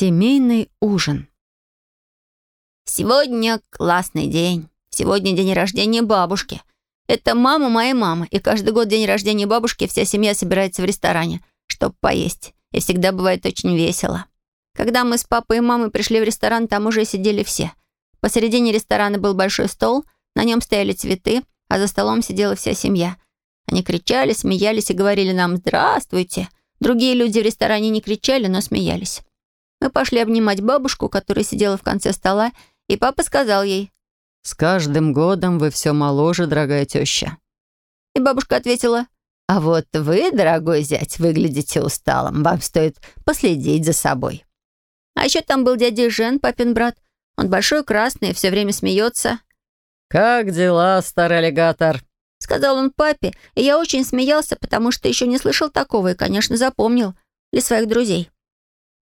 Семейный ужин. Сегодня классный день. Сегодня день рождения бабушки. Это мама моей мамы, и каждый год день рождения бабушки вся семья собирается в ресторане, чтобы поесть. И всегда бывает очень весело. Когда мы с папой и мамой пришли в ресторан, там уже сидели все. Посередине ресторана был большой стол, на нем стояли цветы, а за столом сидела вся семья. Они кричали, смеялись и говорили нам «Здравствуйте!». Другие люди в ресторане не кричали, но смеялись. Мы пошли обнимать бабушку, которая сидела в конце стола, и папа сказал ей «С каждым годом вы все моложе, дорогая теща». И бабушка ответила «А вот вы, дорогой зять, выглядите усталым. Вам стоит последить за собой». А еще там был дядя Жен, папин брат. Он большой, красный, все время смеется. «Как дела, старый аллигатор?» Сказал он папе, и я очень смеялся, потому что еще не слышал такого и, конечно, запомнил для своих друзей.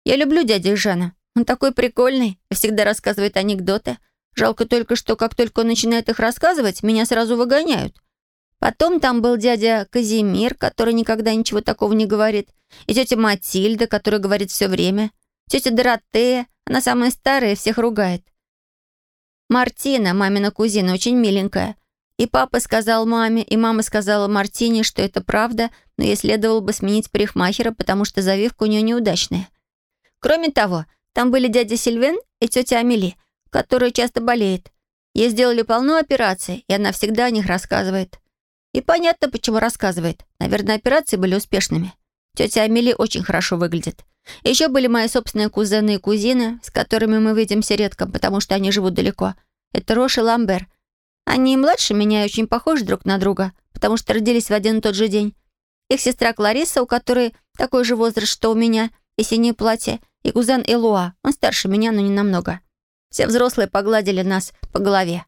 Я люблю дядю Жана. Он такой прикольный всегда рассказывает анекдоты. Жалко только, что как только он начинает их рассказывать, меня сразу выгоняют. Потом там был дядя Казимир, который никогда ничего такого не говорит, и тетя Матильда, которая говорит все время, тетя Доротея, она самая старая всех ругает. Мартина, мамина кузина, очень миленькая. И папа сказал маме, и мама сказала Мартине, что это правда, но ей следовало бы сменить парикмахера, потому что завивка у нее неудачная. Кроме того, там были дядя Сильвен и тетя Амели, которая часто болеет. Ей сделали полно операций, и она всегда о них рассказывает. И понятно, почему рассказывает. Наверное, операции были успешными. Тетя Амели очень хорошо выглядит. Еще были мои собственные кузены и кузины, с которыми мы видимся редко, потому что они живут далеко. Это Рош и Ламбер. Они младше меня и очень похожи друг на друга, потому что родились в один и тот же день. Их сестра Клариса, у которой такой же возраст, что у меня, и синее платье, и кузен Элуа, он старше меня, но не намного. Все взрослые погладили нас по голове.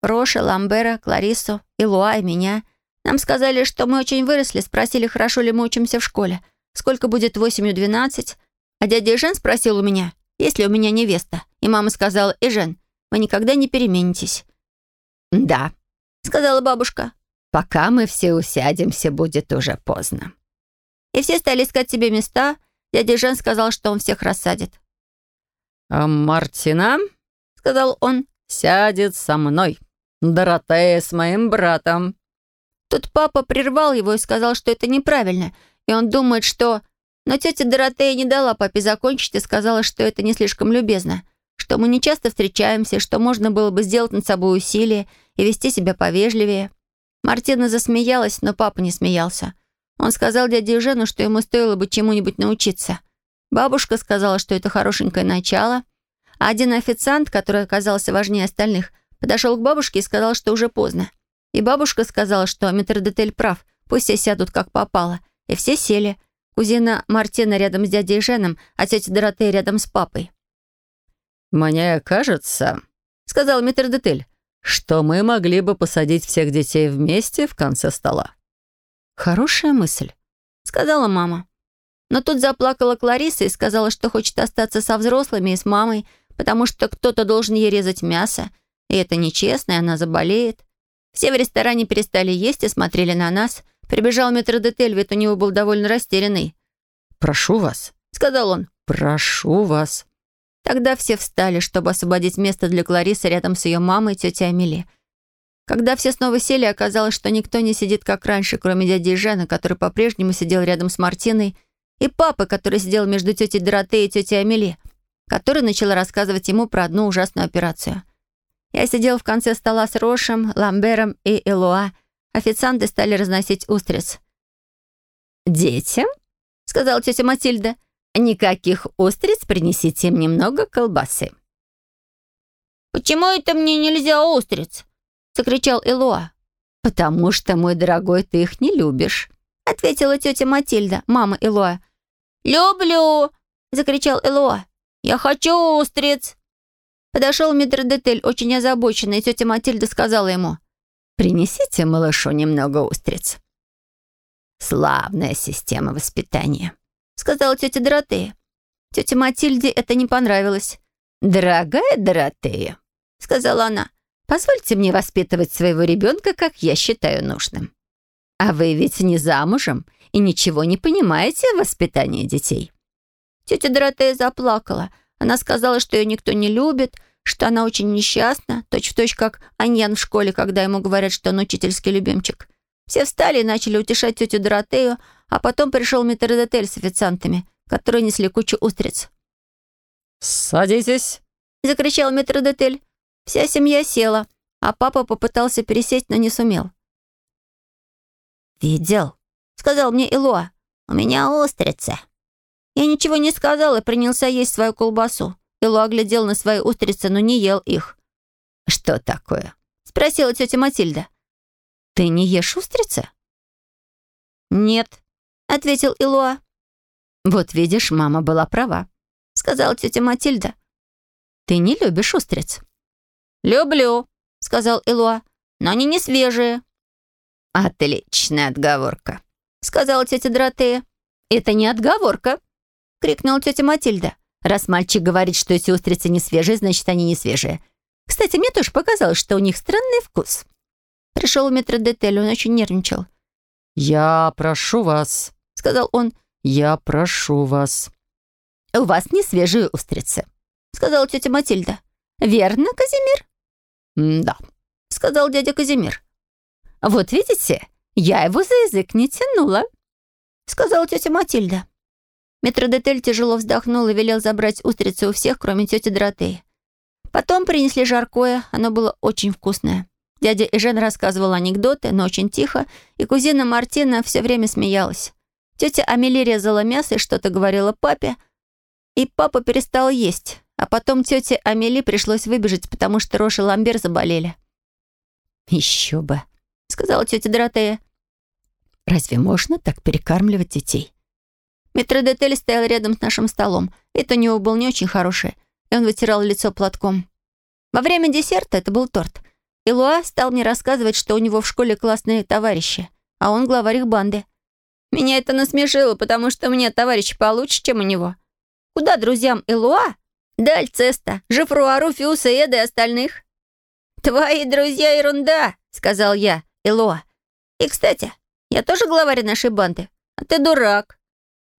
Роша, Ламбера, Кларису, Элуа и меня. Нам сказали, что мы очень выросли, спросили, хорошо ли мы учимся в школе, сколько будет восемью двенадцать. А дядя Ижен спросил у меня, есть ли у меня невеста. И мама сказала, Ижен, вы никогда не переменитесь. «Да», — сказала бабушка. «Пока мы все усядемся, будет уже поздно». И все стали искать себе места. Дядя Жен сказал, что он всех рассадит. «А Мартина, — сказал он, — сядет со мной. Доротея с моим братом». Тут папа прервал его и сказал, что это неправильно, и он думает, что... Но тетя Доротея не дала папе закончить и сказала, что это не слишком любезно что мы не часто встречаемся, что можно было бы сделать над собой усилие и вести себя повежливее. Мартина засмеялась, но папа не смеялся. Он сказал дяде Жену, что ему стоило бы чему-нибудь научиться. Бабушка сказала, что это хорошенькое начало, а один официант, который оказался важнее остальных, подошел к бабушке и сказал, что уже поздно. И бабушка сказала, что метродетель прав, пусть все сядут как попало. И все сели. Кузина Мартина рядом с дядей Женом, а тетя Доротея рядом с папой. «Мне кажется», — сказал метрдотель, «что мы могли бы посадить всех детей вместе в конце стола». «Хорошая мысль», — сказала мама. Но тут заплакала Клариса и сказала, что хочет остаться со взрослыми и с мамой, потому что кто-то должен ей резать мясо, и это нечестно, и она заболеет. Все в ресторане перестали есть и смотрели на нас. Прибежал метродетель, ведь у него был довольно растерянный. «Прошу вас», — сказал он, — «прошу вас». Тогда все встали, чтобы освободить место для Кларисы рядом с ее мамой и тетей Амели. Когда все снова сели, оказалось, что никто не сидит как раньше, кроме дяди Жена, который по-прежнему сидел рядом с Мартиной, и папы, который сидел между тетей Доротеей и тетей Амели, которая начала рассказывать ему про одну ужасную операцию. Я сидел в конце стола с Рошем, Ламбером и Элуа. Официанты стали разносить устриц. «Детям?» — сказала тетя Матильда. Никаких устриц, принесите им немного колбасы». «Почему это мне нельзя устриц?» — закричал Элуа. «Потому что, мой дорогой, ты их не любишь», — ответила тетя Матильда, мама Элуа. «Люблю!» — закричал Элуа. «Я хочу устриц!» Подошел метродетель, очень озабоченный, и тетя Матильда сказала ему. «Принесите малышу немного устриц». Славная система воспитания. — сказала тетя Доротея. Тете Матильде это не понравилось. «Дорогая Доротея», — сказала она, — «позвольте мне воспитывать своего ребенка, как я считаю нужным. А вы ведь не замужем и ничего не понимаете в воспитании детей». Тетя Доротея заплакала. Она сказала, что ее никто не любит, что она очень несчастна, точь-в-точь точь как Аньян в школе, когда ему говорят, что он учительский любимчик. Все встали и начали утешать тетю Доротею, а потом пришел метродотель с официантами, которые несли кучу устриц. «Садитесь!» — закричал метродотель. Вся семья села, а папа попытался пересесть, но не сумел. «Видел?» — сказал мне Илоа. «У меня устрицы». Я ничего не сказал и принялся есть свою колбасу. Илоа глядел на свои устрицы, но не ел их. «Что такое?» — спросила тетя Матильда. «Ты не ешь устрицы?» «Нет», — ответил Илоа. «Вот видишь, мама была права», — сказала тетя Матильда. «Ты не любишь устриц?» «Люблю», — сказал Илоа, — «но они не свежие». «Отличная отговорка», — сказала тетя Доротея. «Это не отговорка», — крикнула тетя Матильда. «Раз мальчик говорит, что эти устрицы не свежие, значит, они не свежие. Кстати, мне тоже показалось, что у них странный вкус». Пришел метродетель, он очень нервничал. «Я прошу вас», — сказал он, — «я прошу вас». «У вас не свежие устрицы», — сказала тетя Матильда. «Верно, Казимир?» «Да», — сказал дядя Казимир. «Вот видите, я его за язык не тянула», — сказала тетя Матильда. Метродетель тяжело вздохнул и велел забрать устрицы у всех, кроме тети Доротеи. Потом принесли жаркое, оно было очень вкусное. Дядя Эжен рассказывал анекдоты, но очень тихо, и кузина Мартина все время смеялась. Тетя Амели резала мясо и что-то говорила папе, и папа перестал есть, а потом тете Амели пришлось выбежать, потому что Рош и Ламбер заболели. «Еще бы», — сказала тетя Доротея. «Разве можно так перекармливать детей?» Метродетель стоял рядом с нашим столом. Вид у него был не очень хороший, и он вытирал лицо платком. Во время десерта, это был торт, Илуа стал мне рассказывать, что у него в школе классные товарищи, а он главарь их банды. Меня это насмешило, потому что у меня товарищи получше, чем у него. Куда друзьям Илуа? Да Альцеста, Жифруа, Руфиуса, Эда и остальных. «Твои друзья — ерунда», — сказал я, Элоа. «И, кстати, я тоже главарь нашей банды, а ты дурак».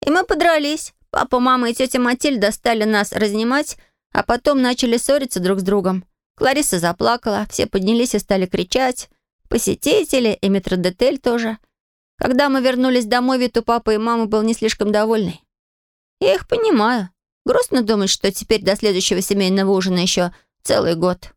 И мы подрались. Папа, мама и тетя Матильда стали нас разнимать, а потом начали ссориться друг с другом. Клариса заплакала, все поднялись и стали кричать. Посетители и метродетель тоже. Когда мы вернулись домой, вид у папы и мамы был не слишком довольный. Я их понимаю. Грустно думать, что теперь до следующего семейного ужина еще целый год.